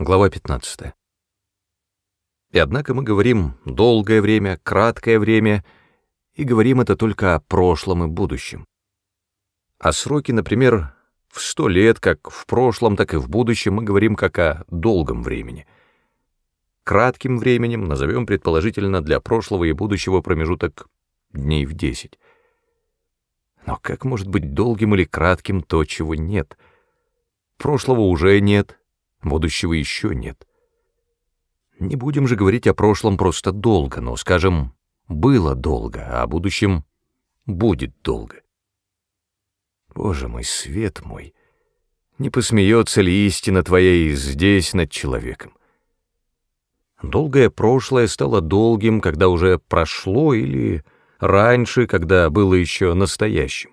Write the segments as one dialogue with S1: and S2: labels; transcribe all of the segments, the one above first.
S1: Глава 15. И однако мы говорим долгое время, краткое время, и говорим это только о прошлом и будущем. А сроки, например, в сто лет, как в прошлом, так и в будущем, мы говорим как о долгом времени. Кратким временем назовем, предположительно, для прошлого и будущего промежуток дней в десять. Но как может быть долгим или кратким то, чего нет? Прошлого уже нет, будущего еще нет. Не будем же говорить о прошлом просто долго, но, скажем, было долго, а о будущем будет долго. Боже мой, свет мой, не посмеется ли истина твоя и здесь над человеком? Долгое прошлое стало долгим, когда уже прошло, или раньше, когда было еще настоящим.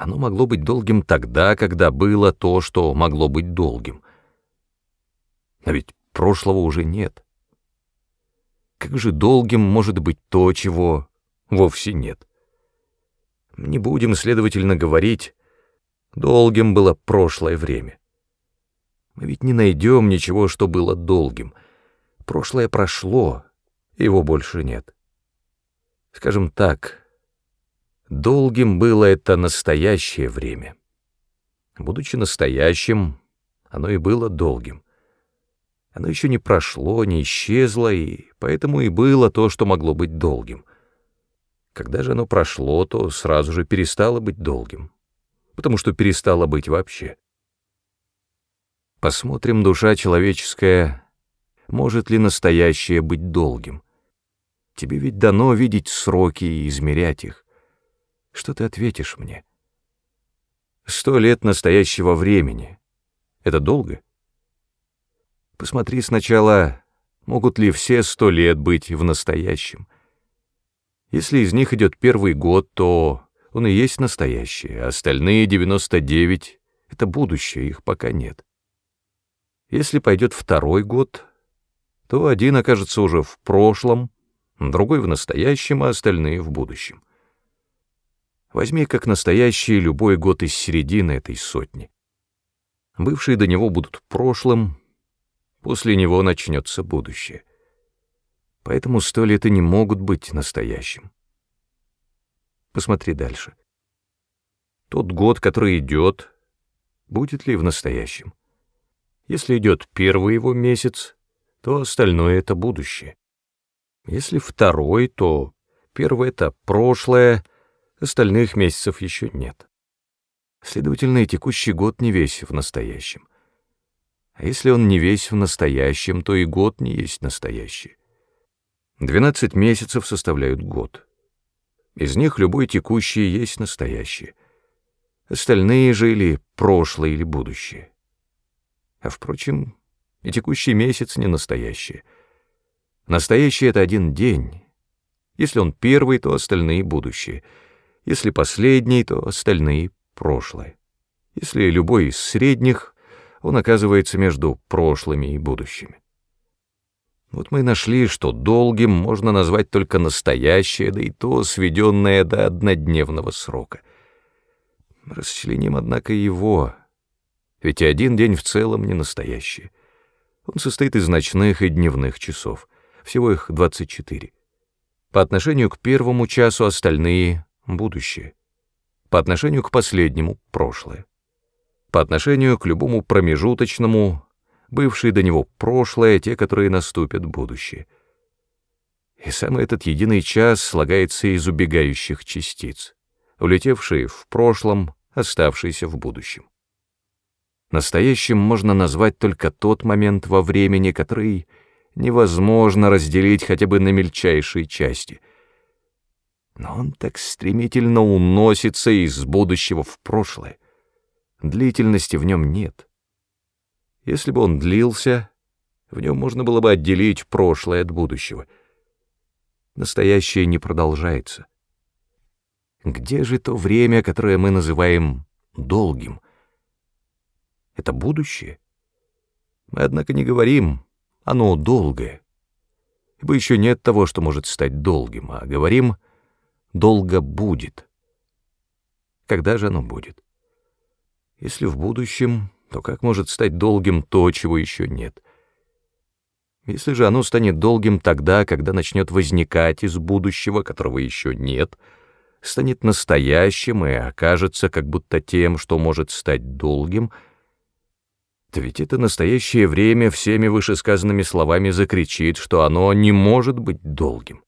S1: Оно могло быть долгим тогда, когда было то, что могло быть долгим. А ведь прошлого уже нет. Как же долгим может быть то, чего вовсе нет? Не будем, следовательно, говорить, долгим было прошлое время. Мы ведь не найдем ничего, что было долгим. Прошлое прошло, его больше нет. Скажем так, долгим было это настоящее время. Будучи настоящим, оно и было долгим. Оно еще не прошло, не исчезло, и поэтому и было то, что могло быть долгим. Когда же оно прошло, то сразу же перестало быть долгим, потому что перестало быть вообще. Посмотрим, душа человеческая, может ли настоящее быть долгим. Тебе ведь дано видеть сроки и измерять их. Что ты ответишь мне? Сто лет настоящего времени. Это долго? Посмотри сначала, могут ли все сто лет быть в настоящем. Если из них идет первый год, то он и есть настоящее, а остальные 99 — это будущее, их пока нет. Если пойдет второй год, то один окажется уже в прошлом, другой в настоящем, а остальные в будущем. Возьми как настоящий любой год из середины этой сотни. Бывшие до него будут прошлым, После него начнется будущее. Поэтому сто лет и не могут быть настоящим. Посмотри дальше. Тот год, который идет, будет ли в настоящем? Если идет первый его месяц, то остальное — это будущее. Если второй, то первый — это прошлое, остальных месяцев еще нет. Следовательно, и текущий год не весь в настоящем. А если он не весь в настоящем, то и год не есть настоящий. Двенадцать месяцев составляют год. Из них любой текущий есть настоящий. Остальные же или прошлое, или будущее. А впрочем, и текущий месяц не настоящий. Настоящий — это один день. Если он первый, то остальные — будущее. Если последний, то остальные — прошлое. Если любой из средних — он оказывается между прошлыми и будущими. Вот мы нашли, что долгим можно назвать только настоящее, да и то сведенное до однодневного срока. Расчленим, однако, его, ведь и один день в целом не настоящий. Он состоит из ночных и дневных часов, всего их 24. По отношению к первому часу остальные — будущее, по отношению к последнему — прошлое по отношению к любому промежуточному, бывшие до него прошлое, те, которые наступят будущее. И самый этот единый час слагается из убегающих частиц, улетевшие в прошлом, оставшиеся в будущем. Настоящим можно назвать только тот момент во времени, который невозможно разделить хотя бы на мельчайшие части. Но он так стремительно уносится из будущего в прошлое. Длительности в нем нет. Если бы он длился, в нем можно было бы отделить прошлое от будущего. Настоящее не продолжается. Где же то время, которое мы называем долгим? Это будущее? Мы, однако, не говорим «оно долгое», ибо еще нет того, что может стать долгим, а говорим «долго будет». Когда же оно будет? Если в будущем, то как может стать долгим то, чего еще нет? Если же оно станет долгим тогда, когда начнет возникать из будущего, которого еще нет, станет настоящим и окажется как будто тем, что может стать долгим, то ведь это настоящее время всеми вышесказанными словами закричит, что оно не может быть долгим.